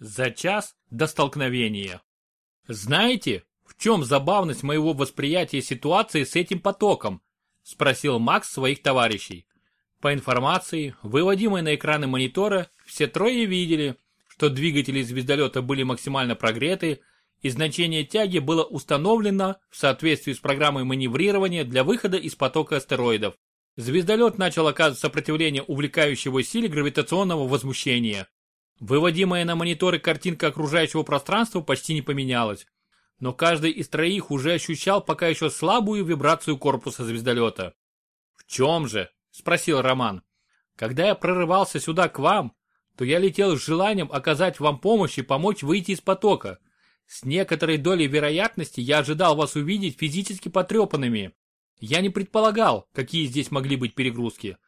За час до столкновения. Знаете, в чем забавность моего восприятия ситуации с этим потоком? Спросил Макс своих товарищей. По информации, выводимой на экраны монитора, все трое видели, что двигатели звездолета были максимально прогреты, и значение тяги было установлено в соответствии с программой маневрирования для выхода из потока астероидов. Звездолет начал оказывать сопротивление увлекающего силе гравитационного возмущения. Выводимая на мониторы картинка окружающего пространства почти не поменялась. Но каждый из троих уже ощущал пока еще слабую вибрацию корпуса звездолета. «В чем же?» – спросил Роман. «Когда я прорывался сюда к вам, то я летел с желанием оказать вам помощь и помочь выйти из потока. С некоторой долей вероятности я ожидал вас увидеть физически потрепанными. Я не предполагал, какие здесь могли быть перегрузки.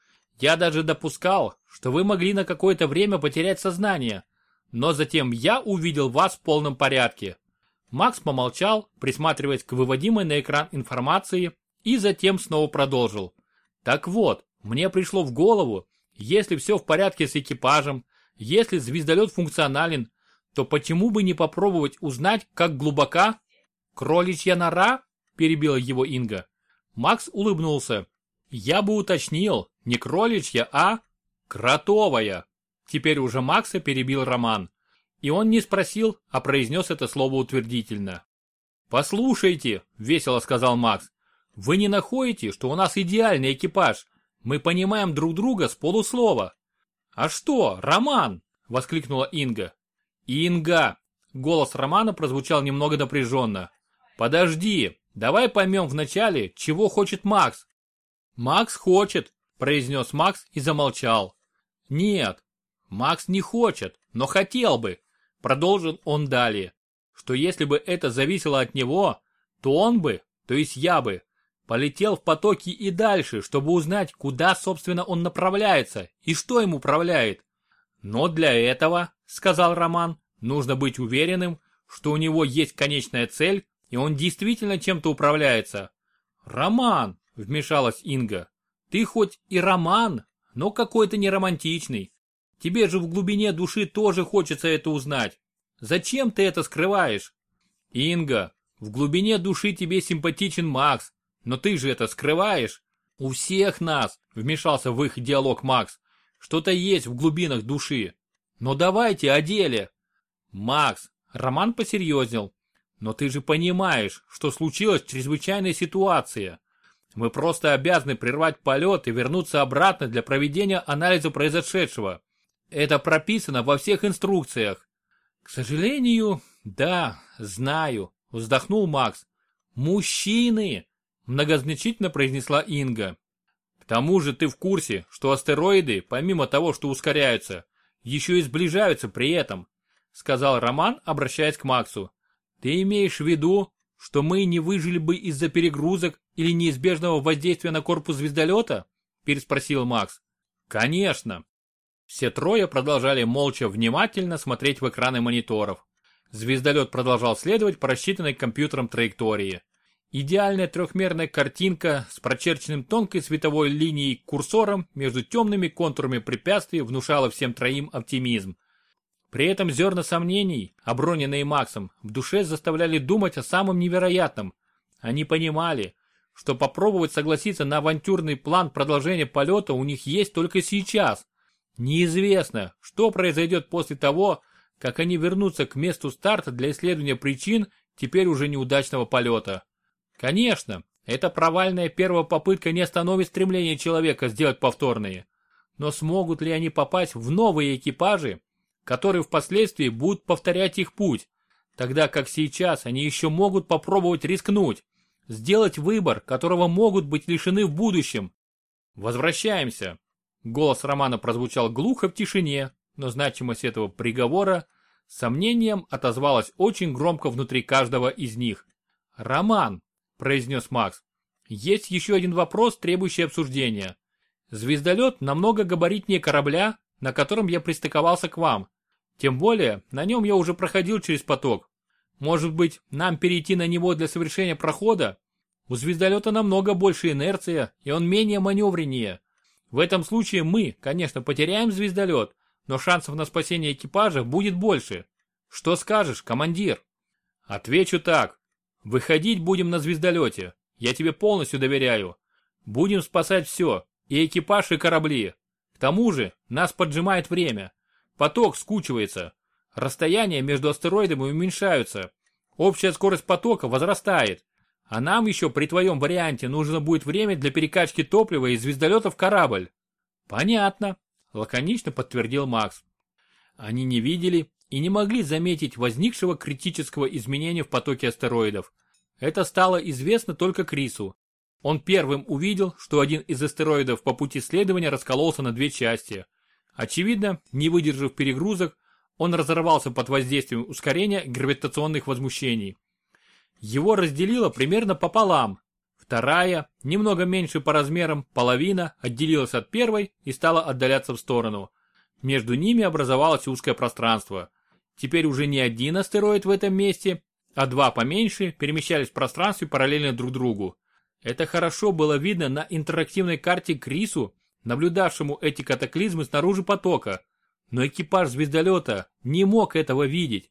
Я даже допускал, что вы могли на какое-то время потерять сознание. Но затем я увидел вас в полном порядке. Макс помолчал, присматриваясь к выводимой на экран информации, и затем снова продолжил. Так вот, мне пришло в голову, если все в порядке с экипажем, если звездолет функционален, то почему бы не попробовать узнать, как глубока? Кроличья нора? Перебила его Инга. Макс улыбнулся. Я бы уточнил, не кроличья, а кротовая. Теперь уже Макса перебил Роман. И он не спросил, а произнес это слово утвердительно. «Послушайте», — весело сказал Макс, — «вы не находите, что у нас идеальный экипаж? Мы понимаем друг друга с полуслова». «А что, Роман?» — воскликнула Инга. «Инга!» — голос Романа прозвучал немного напряженно. «Подожди, давай поймем вначале, чего хочет Макс». «Макс хочет», — произнес Макс и замолчал. «Нет, Макс не хочет, но хотел бы», — продолжил он далее, «что если бы это зависело от него, то он бы, то есть я бы, полетел в потоки и дальше, чтобы узнать, куда, собственно, он направляется и что им управляет. Но для этого, сказал Роман, нужно быть уверенным, что у него есть конечная цель, и он действительно чем-то управляется. Роман, вмешалась Инга, ты хоть и роман, но какой-то не романтичный. Тебе же в глубине души тоже хочется это узнать. Зачем ты это скрываешь? Инга, в глубине души тебе симпатичен Макс, но ты же это скрываешь. У всех нас, вмешался в их диалог Макс, что-то есть в глубинах души. Но давайте о деле. Макс, Роман посерьезнел. Но ты же понимаешь, что случилась чрезвычайная ситуация. Мы просто обязаны прервать полет и вернуться обратно для проведения анализа произошедшего. Это прописано во всех инструкциях. К сожалению, да, знаю, вздохнул Макс. Мужчины, многозначительно произнесла Инга. К тому же ты в курсе, что астероиды, помимо того, что ускоряются, еще и сближаются при этом, сказал Роман, обращаясь к Максу. Ты имеешь в виду, что мы не выжили бы из-за перегрузок или неизбежного воздействия на корпус звездолета? Переспросил Макс. Конечно. Все трое продолжали молча внимательно смотреть в экраны мониторов. Звездолет продолжал следовать по рассчитанной компьютером траектории. Идеальная трехмерная картинка с прочерченным тонкой световой линией курсором между темными контурами препятствий внушала всем троим оптимизм. При этом зерна сомнений, оброненные Максом, в душе заставляли думать о самом невероятном. Они понимали, что попробовать согласиться на авантюрный план продолжения полета у них есть только сейчас. Неизвестно, что произойдет после того, как они вернутся к месту старта для исследования причин теперь уже неудачного полета. Конечно, эта провальная первая попытка не остановит стремление человека сделать повторные. Но смогут ли они попасть в новые экипажи, которые впоследствии будут повторять их путь, тогда как сейчас они еще могут попробовать рискнуть, сделать выбор, которого могут быть лишены в будущем. Возвращаемся. Голос Романа прозвучал глухо в тишине, но значимость этого приговора сомнением отозвалась очень громко внутри каждого из них. Роман, произнес Макс. Есть еще один вопрос, требующий обсуждения. Звездолет намного габаритнее корабля, на котором я пристыковался к вам. Тем более, на нем я уже проходил через поток. Может быть, нам перейти на него для совершения прохода? У звездолета намного больше инерция, и он менее маневреннее. В этом случае мы, конечно, потеряем звездолет, но шансов на спасение экипажа будет больше. Что скажешь, командир? Отвечу так. Выходить будем на звездолете. Я тебе полностью доверяю. Будем спасать все, и экипаж, и корабли. К тому же, нас поджимает время. Поток скучивается. Расстояния между астероидами уменьшаются. Общая скорость потока возрастает. А нам еще при твоем варианте нужно будет время для перекачки топлива из звездолета в корабль. Понятно, лаконично подтвердил Макс. Они не видели и не могли заметить возникшего критического изменения в потоке астероидов. Это стало известно только Крису. Он первым увидел, что один из астероидов по пути следования раскололся на две части. Очевидно, не выдержав перегрузок, он разорвался под воздействием ускорения гравитационных возмущений. Его разделило примерно пополам. Вторая, немного меньше по размерам, половина отделилась от первой и стала отдаляться в сторону. Между ними образовалось узкое пространство. Теперь уже не один астероид в этом месте, а два поменьше перемещались в пространстве параллельно друг другу. Это хорошо было видно на интерактивной карте Крису, наблюдавшему эти катаклизмы снаружи потока. Но экипаж звездолета не мог этого видеть.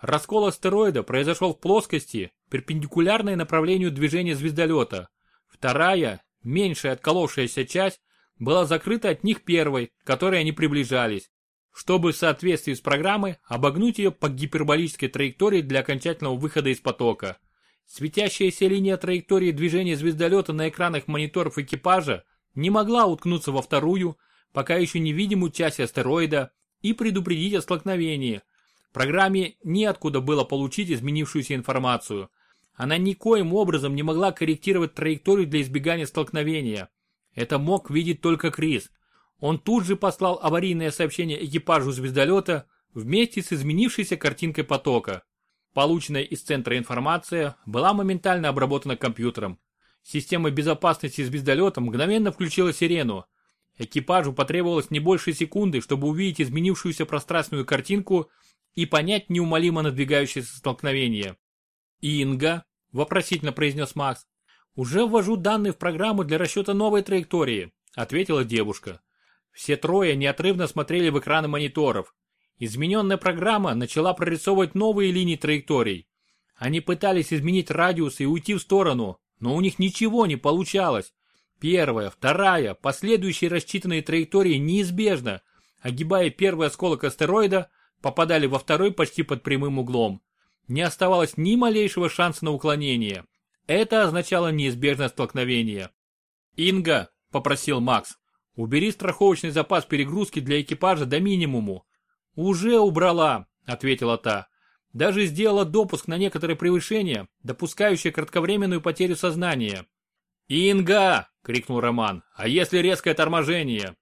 Раскол астероида произошел в плоскости, перпендикулярной направлению движения звездолета. Вторая, меньшая отколовшаяся часть, была закрыта от них первой, к которой они приближались, чтобы в соответствии с программой обогнуть ее по гиперболической траектории для окончательного выхода из потока. Светящаяся линия траектории движения звездолета на экранах мониторов экипажа не могла уткнуться во вторую, пока еще невидимую часть астероида и предупредить о столкновении – Программе неоткуда было получить изменившуюся информацию. Она никоим образом не могла корректировать траекторию для избегания столкновения. Это мог видеть только Крис. Он тут же послал аварийное сообщение экипажу звездолета вместе с изменившейся картинкой потока. Полученная из центра информация была моментально обработана компьютером. Система безопасности звездолета мгновенно включила сирену. Экипажу потребовалось не больше секунды, чтобы увидеть изменившуюся пространственную картинку и понять неумолимо надвигающееся столкновение. «Инга», — вопросительно произнес Макс, — «уже ввожу данные в программу для расчета новой траектории», — ответила девушка. Все трое неотрывно смотрели в экраны мониторов. Измененная программа начала прорисовывать новые линии траекторий. Они пытались изменить радиус и уйти в сторону, но у них ничего не получалось. Первая, вторая, последующие рассчитанные траектории неизбежно, огибая первый осколок астероида, попадали во второй почти под прямым углом. Не оставалось ни малейшего шанса на уклонение. Это означало неизбежное столкновение. «Инга», — попросил Макс, — «убери страховочный запас перегрузки для экипажа до минимуму». «Уже убрала», — ответила та. «Даже сделала допуск на некоторые превышения, допускающие кратковременную потерю сознания». «Инга!» — крикнул Роман. «А если резкое торможение?»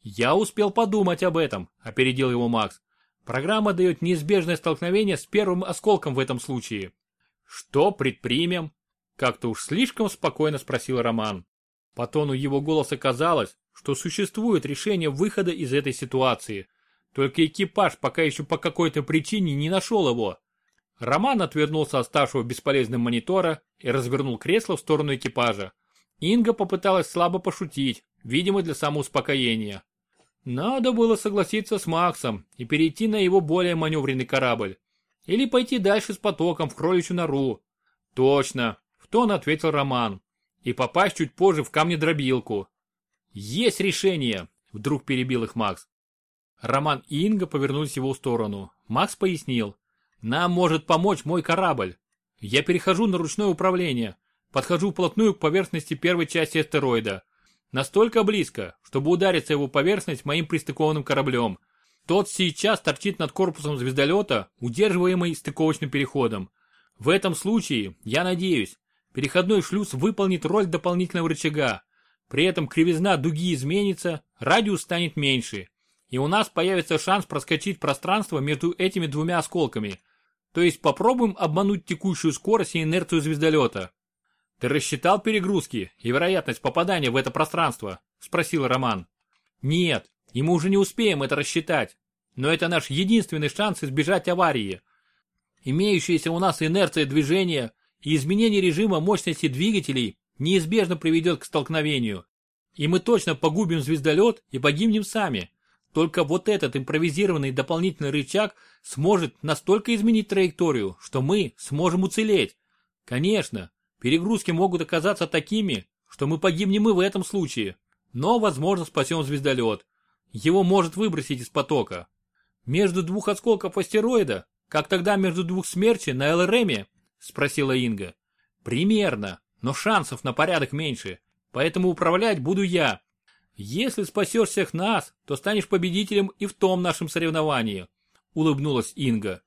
«Я успел подумать об этом», — опередил его Макс. Программа дает неизбежное столкновение с первым осколком в этом случае. Что предпримем? Как-то уж слишком спокойно спросил Роман. По тону его голоса казалось, что существует решение выхода из этой ситуации. Только экипаж пока еще по какой-то причине не нашел его. Роман отвернулся от ставшего бесполезным монитора и развернул кресло в сторону экипажа. Инга попыталась слабо пошутить, видимо для самоуспокоения. Надо было согласиться с Максом и перейти на его более маневренный корабль. Или пойти дальше с потоком в кроличью нору. Точно, в тон ответил Роман. И попасть чуть позже в камнедробилку. Есть решение, вдруг перебил их Макс. Роман и Инга повернулись в его сторону. Макс пояснил. Нам может помочь мой корабль. Я перехожу на ручное управление. Подхожу вплотную к поверхности первой части астероида. Настолько близко, чтобы удариться его поверхность моим пристыкованным кораблем. Тот сейчас торчит над корпусом звездолета, удерживаемый стыковочным переходом. В этом случае, я надеюсь, переходной шлюз выполнит роль дополнительного рычага. При этом кривизна дуги изменится, радиус станет меньше. И у нас появится шанс проскочить пространство между этими двумя осколками. То есть попробуем обмануть текущую скорость и инерцию звездолета. «Ты рассчитал перегрузки и вероятность попадания в это пространство?» – спросил Роман. «Нет, и мы уже не успеем это рассчитать. Но это наш единственный шанс избежать аварии. Имеющаяся у нас инерция движения и изменение режима мощности двигателей неизбежно приведет к столкновению. И мы точно погубим звездолет и погибнем сами. Только вот этот импровизированный дополнительный рычаг сможет настолько изменить траекторию, что мы сможем уцелеть. Конечно, перегрузки могут оказаться такими, что мы погибнем и в этом случае. Но, возможно, спасем звездолет. Его может выбросить из потока. Между двух осколков астероида, как тогда между двух смерчей на ЛРМе, спросила Инга. Примерно, но шансов на порядок меньше, поэтому управлять буду я. Если спасешь всех нас, то станешь победителем и в том нашем соревновании, улыбнулась Инга.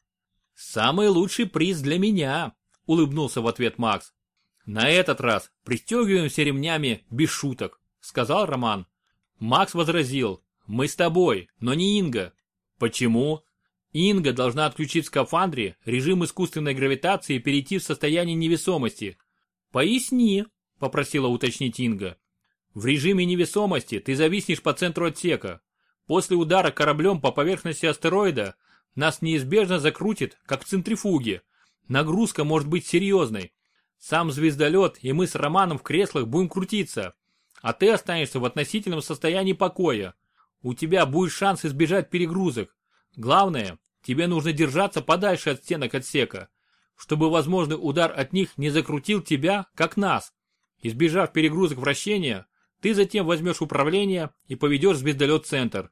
Самый лучший приз для меня, улыбнулся в ответ Макс. На этот раз пристегиваемся ремнями без шуток, сказал Роман. Макс возразил, мы с тобой, но не Инга. Почему? Инга должна отключить в скафандре режим искусственной гравитации и перейти в состояние невесомости. Поясни, попросила уточнить Инга. В режиме невесомости ты зависнешь по центру отсека. После удара кораблем по поверхности астероида нас неизбежно закрутит, как в центрифуге. Нагрузка может быть серьезной. Сам звездолет и мы с Романом в креслах будем крутиться. А ты останешься в относительном состоянии покоя. У тебя будет шанс избежать перегрузок. Главное, тебе нужно держаться подальше от стенок отсека, чтобы возможный удар от них не закрутил тебя, как нас. Избежав перегрузок вращения, ты затем возьмешь управление и поведешь звездолет-центр.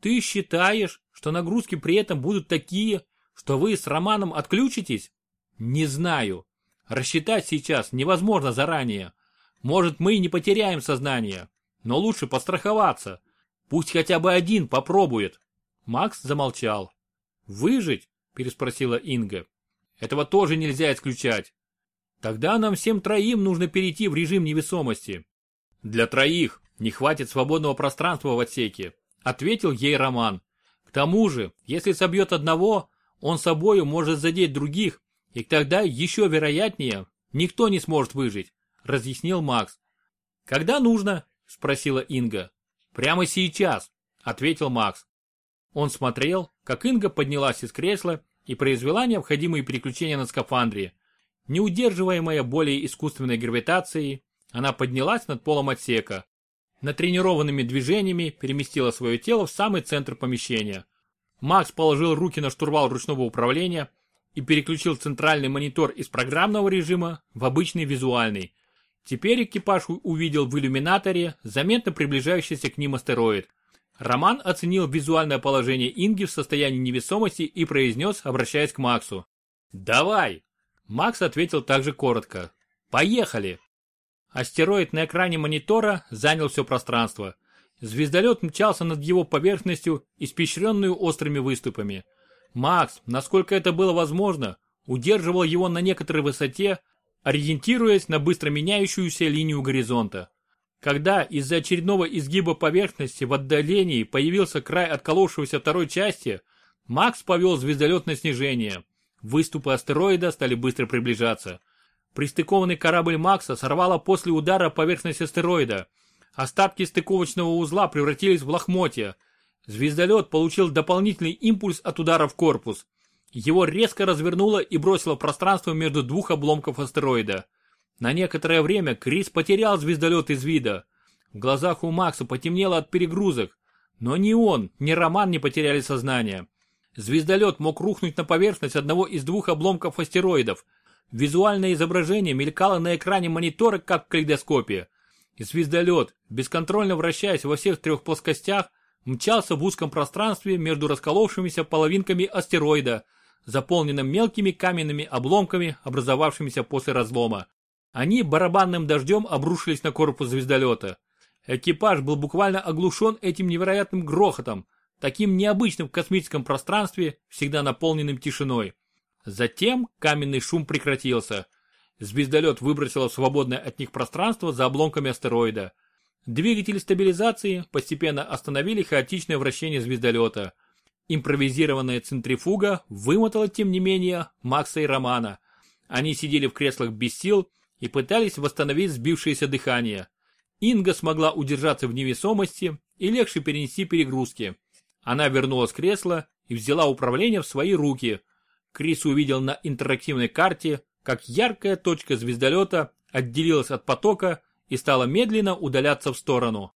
Ты считаешь, что нагрузки при этом будут такие, что вы с Романом отключитесь? Не знаю. Рассчитать сейчас невозможно заранее. Может, мы и не потеряем сознание, но лучше постраховаться. Пусть хотя бы один попробует. Макс замолчал. «Выжить?» – переспросила Инга. «Этого тоже нельзя исключать. Тогда нам всем троим нужно перейти в режим невесомости. Для троих не хватит свободного пространства в отсеке, ответил ей Роман. К тому же, если собьет одного, он собою может задеть других, и тогда еще вероятнее, никто не сможет выжить, разъяснил Макс. Когда нужно? спросила Инга. Прямо сейчас, ответил Макс. Он смотрел, как Инга поднялась из кресла и произвела необходимые переключения на скафандре. Неудерживаемая более искусственной гравитацией, она поднялась над полом отсека. Натренированными движениями переместила свое тело в самый центр помещения. Макс положил руки на штурвал ручного управления и переключил центральный монитор из программного режима в обычный визуальный. Теперь экипаж увидел в иллюминаторе заметно приближающийся к ним астероид. Роман оценил визуальное положение Инги в состоянии невесомости и произнес, обращаясь к Максу. «Давай!» Макс ответил также коротко. «Поехали!» Астероид на экране монитора занял все пространство. Звездолет мчался над его поверхностью, испещренную острыми выступами. Макс, насколько это было возможно, удерживал его на некоторой высоте, ориентируясь на быстро меняющуюся линию горизонта. Когда из-за очередного изгиба поверхности в отдалении появился край отколовшегося второй части, Макс повел звездолет на снижение. Выступы астероида стали быстро приближаться. Пристыкованный корабль Макса сорвало после удара поверхность астероида. Остатки стыковочного узла превратились в лохмотья. Звездолет получил дополнительный импульс от удара в корпус. Его резко развернуло и бросило в пространство между двух обломков астероида. На некоторое время Крис потерял звездолет из вида. В глазах у Макса потемнело от перегрузок. Но ни он, ни Роман не потеряли сознание. Звездолет мог рухнуть на поверхность одного из двух обломков астероидов, Визуальное изображение мелькало на экране монитора, как в калейдоскопе. Звездолет, бесконтрольно вращаясь во всех трех плоскостях, мчался в узком пространстве между расколовшимися половинками астероида, заполненным мелкими каменными обломками, образовавшимися после разлома. Они барабанным дождем обрушились на корпус звездолета. Экипаж был буквально оглушен этим невероятным грохотом, таким необычным в космическом пространстве, всегда наполненным тишиной. Затем каменный шум прекратился. Звездолет выбросило свободное от них пространство за обломками астероида. Двигатели стабилизации постепенно остановили хаотичное вращение звездолета. Импровизированная центрифуга вымотала, тем не менее, Макса и Романа. Они сидели в креслах без сил и пытались восстановить сбившееся дыхание. Инга смогла удержаться в невесомости и легче перенести перегрузки. Она вернулась в кресло и взяла управление в свои руки – Крис увидел на интерактивной карте, как яркая точка звездолета отделилась от потока и стала медленно удаляться в сторону.